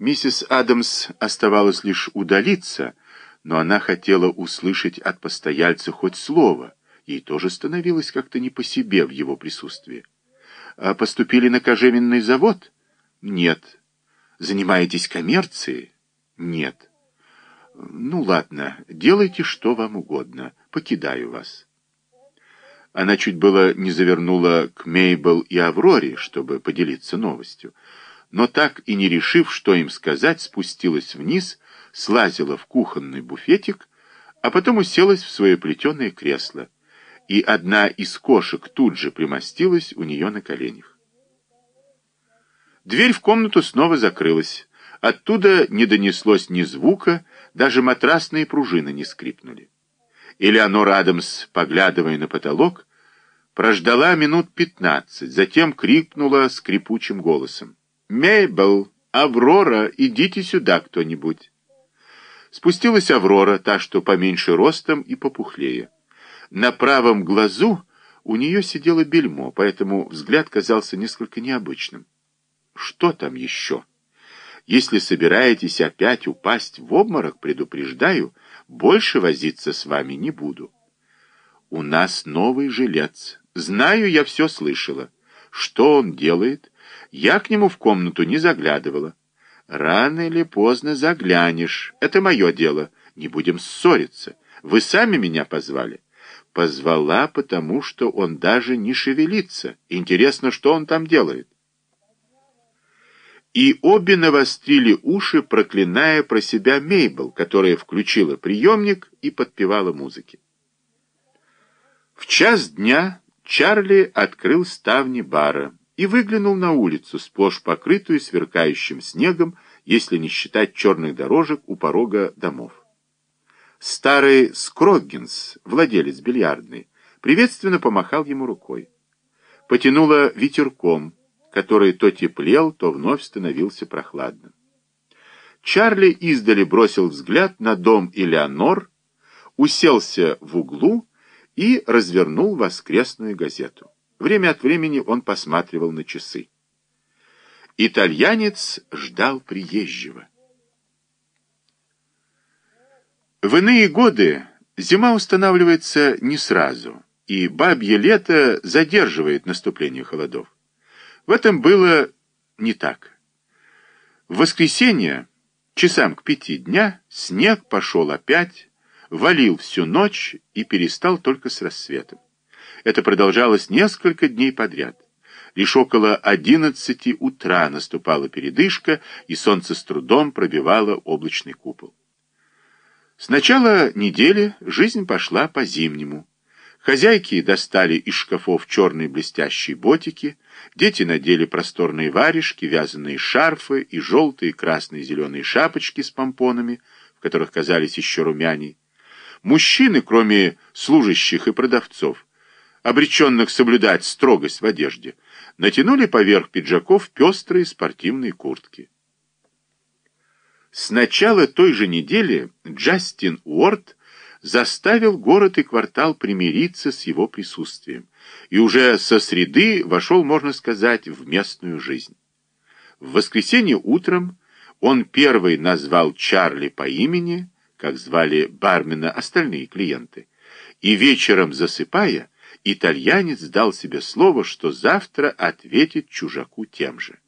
Миссис Адамс оставалось лишь удалиться, но она хотела услышать от постояльца хоть слово. Ей тоже становилось как-то не по себе в его присутствии. А поступили на кожевенный завод? Нет. Занимаетесь коммерцией? Нет. Ну ладно, делайте что вам угодно. Покидаю вас. Она чуть было не завернула к Мейбл и Авроре, чтобы поделиться новостью но так и не решив, что им сказать, спустилась вниз, слазила в кухонный буфетик, а потом уселась в свое плетеное кресло, и одна из кошек тут же примостилась у нее на коленях. Дверь в комнату снова закрылась. Оттуда не донеслось ни звука, даже матрасные пружины не скрипнули. Элеонора Адамс, поглядывая на потолок, прождала минут пятнадцать, затем крикнула скрипучим голосом. «Мейбл, Аврора, идите сюда кто-нибудь». Спустилась Аврора, та, что поменьше ростом и попухлее. На правом глазу у нее сидело бельмо, поэтому взгляд казался несколько необычным. Что там еще? Если собираетесь опять упасть в обморок, предупреждаю, больше возиться с вами не буду. У нас новый жилец. Знаю, я все слышала. Что он делает? Я к нему в комнату не заглядывала. Рано или поздно заглянешь. Это мое дело. Не будем ссориться. Вы сами меня позвали. Позвала, потому что он даже не шевелится. Интересно, что он там делает. И обе навострили уши, проклиная про себя Мейбл, которая включила приемник и подпевала музыки. В час дня Чарли открыл ставни бара и выглянул на улицу, сплошь покрытую сверкающим снегом, если не считать черных дорожек у порога домов. Старый Скроггинс, владелец бильярдной, приветственно помахал ему рукой. Потянуло ветерком, который то теплел, то вновь становился прохладным. Чарли издали бросил взгляд на дом Элеонор, уселся в углу и развернул воскресную газету. Время от времени он посматривал на часы. Итальянец ждал приезжего. В иные годы зима устанавливается не сразу, и бабье лето задерживает наступление холодов. В этом было не так. В воскресенье, часам к пяти дня, снег пошел опять, валил всю ночь и перестал только с рассветом. Это продолжалось несколько дней подряд. Лишь около одиннадцати утра наступала передышка, и солнце с трудом пробивало облачный купол. С начала недели жизнь пошла по-зимнему. Хозяйки достали из шкафов черные блестящие ботики, дети надели просторные варежки, вязаные шарфы и желтые, красные, зеленые шапочки с помпонами, в которых казались еще румяней. Мужчины, кроме служащих и продавцов, обреченных соблюдать строгость в одежде, натянули поверх пиджаков пестрые спортивные куртки. С начала той же недели Джастин Уорд заставил город и квартал примириться с его присутствием, и уже со среды вошел, можно сказать, в местную жизнь. В воскресенье утром он первый назвал Чарли по имени, как звали бармена остальные клиенты, и вечером засыпая, итальянец дал себе слово, что завтра ответит чужаку тем же.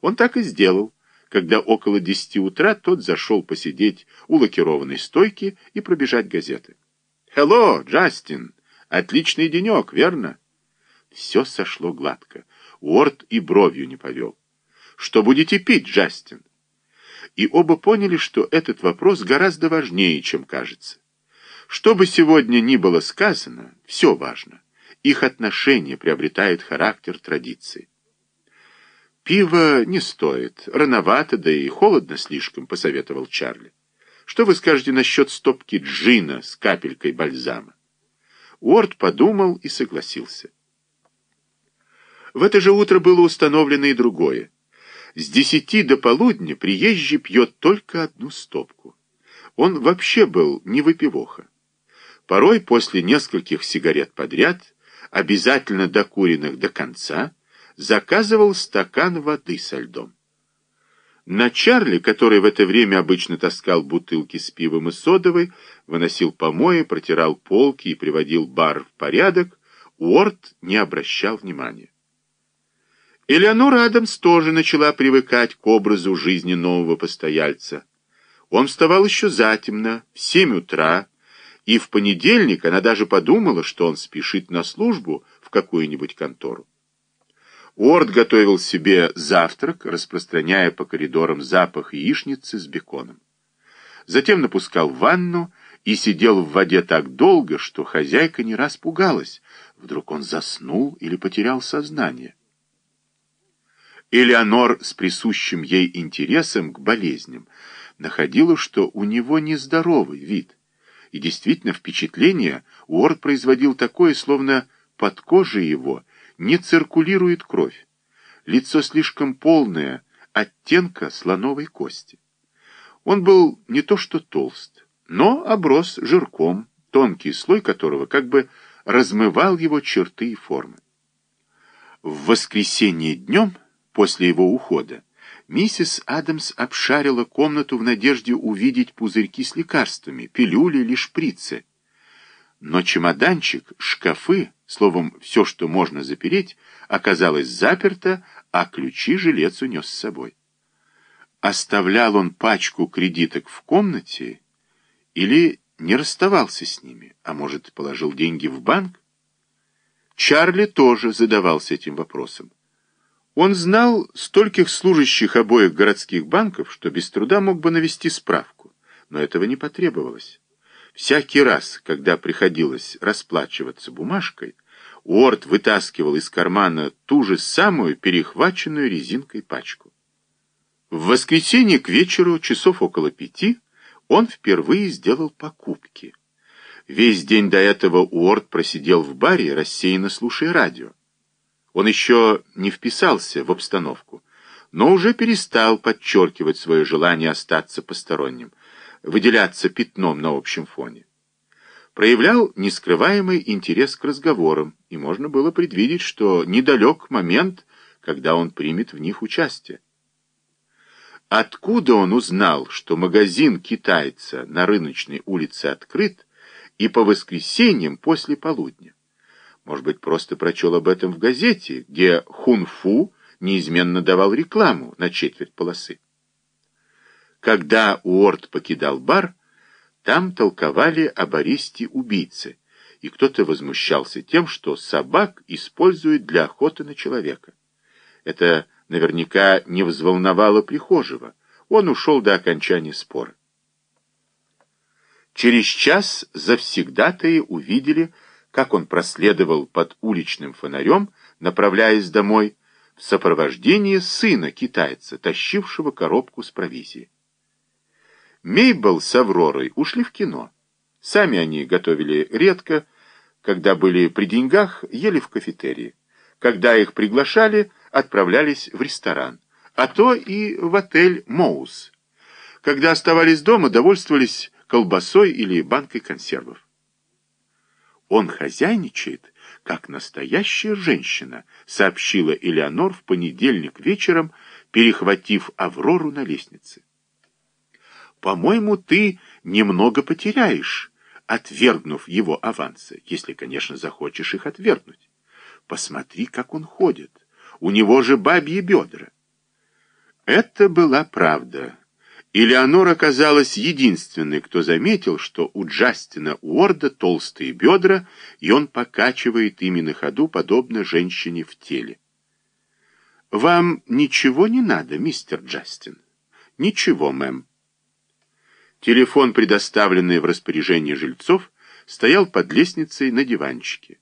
Он так и сделал, когда около десяти утра тот зашел посидеть у лакированной стойки и пробежать газеты. «Хелло, Джастин! Отличный денек, верно?» Все сошло гладко. Уорд и бровью не повел. «Что будете пить, Джастин?» И оба поняли, что этот вопрос гораздо важнее, чем кажется. Что бы сегодня ни было сказано, все важно. Их отношения приобретают характер традиции. «Пиво не стоит, рановато, да и холодно слишком», — посоветовал Чарли. «Что вы скажете насчет стопки джина с капелькой бальзама?» Уорд подумал и согласился. В это же утро было установлено и другое. С десяти до полудня приезжий пьет только одну стопку. Он вообще был не выпивоха. Порой после нескольких сигарет подряд, обязательно докуренных до конца, заказывал стакан воды со льдом. На Чарли, который в это время обычно таскал бутылки с пивом и содовой, выносил помои, протирал полки и приводил бар в порядок, Уорд не обращал внимания. Элеонора Адамс тоже начала привыкать к образу жизни нового постояльца. Он вставал еще затемно, в семь утра, и в понедельник она даже подумала, что он спешит на службу в какую-нибудь контору. Уорд готовил себе завтрак, распространяя по коридорам запах яичницы с беконом. Затем напускал ванну и сидел в воде так долго, что хозяйка не раз пугалась. Вдруг он заснул или потерял сознание. Элеонор с присущим ей интересом к болезням находила, что у него нездоровый вид. И действительно впечатление Уорд производил такое, словно под кожей его – не циркулирует кровь. Лицо слишком полное, оттенка слоновой кости. Он был не то что толст, но оброс жирком, тонкий слой которого как бы размывал его черты и формы. В воскресенье днем, после его ухода, миссис Адамс обшарила комнату в надежде увидеть пузырьки с лекарствами, пилюли или шприцы. Но чемоданчик, шкафы, Словом, все, что можно запереть, оказалось заперто, а ключи жилец унес с собой. Оставлял он пачку кредиток в комнате или не расставался с ними, а может, положил деньги в банк? Чарли тоже задавался этим вопросом. Он знал стольких служащих обоих городских банков, что без труда мог бы навести справку, но этого не потребовалось. Всякий раз, когда приходилось расплачиваться бумажкой, Уорд вытаскивал из кармана ту же самую перехваченную резинкой пачку. В воскресенье к вечеру, часов около пяти, он впервые сделал покупки. Весь день до этого Уорд просидел в баре, рассеянно слушая радио. Он еще не вписался в обстановку, но уже перестал подчеркивать свое желание остаться посторонним — выделяться пятном на общем фоне. Проявлял нескрываемый интерес к разговорам, и можно было предвидеть, что недалек момент, когда он примет в них участие. Откуда он узнал, что магазин китайца на рыночной улице открыт и по воскресеньям после полудня? Может быть, просто прочел об этом в газете, где Хунфу неизменно давал рекламу на четверть полосы. Когда Уорд покидал бар, там толковали об аресте убийцы, и кто-то возмущался тем, что собак используют для охоты на человека. Это наверняка не взволновало прихожего. Он ушел до окончания спора. Через час завсегдатые увидели, как он проследовал под уличным фонарем, направляясь домой, в сопровождении сына китайца, тащившего коробку с провизией. Мейбл с Авророй ушли в кино. Сами они готовили редко, когда были при деньгах, ели в кафетерии. Когда их приглашали, отправлялись в ресторан, а то и в отель «Моус». Когда оставались дома, довольствовались колбасой или банкой консервов. «Он хозяйничает, как настоящая женщина», сообщила Элеонор в понедельник вечером, перехватив Аврору на лестнице. По-моему, ты немного потеряешь, отвергнув его авансы, если, конечно, захочешь их отвергнуть. Посмотри, как он ходит. У него же бабьи бедра. Это была правда. И Леонор оказалась единственной, кто заметил, что у Джастина Уорда толстые бедра, и он покачивает ими на ходу, подобно женщине в теле. «Вам ничего не надо, мистер Джастин?» «Ничего, мэм». Телефон, предоставленный в распоряжение жильцов, стоял под лестницей на диванчике.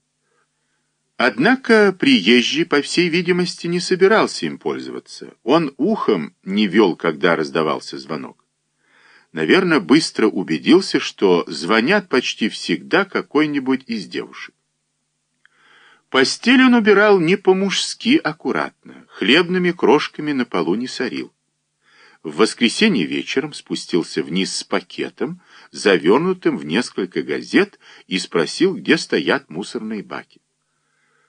Однако приезжий, по всей видимости, не собирался им пользоваться. Он ухом не вел, когда раздавался звонок. Наверное, быстро убедился, что звонят почти всегда какой-нибудь из девушек. Постель он убирал не по-мужски аккуратно, хлебными крошками на полу не сорил. В воскресенье вечером спустился вниз с пакетом, завернутым в несколько газет, и спросил, где стоят мусорные баки.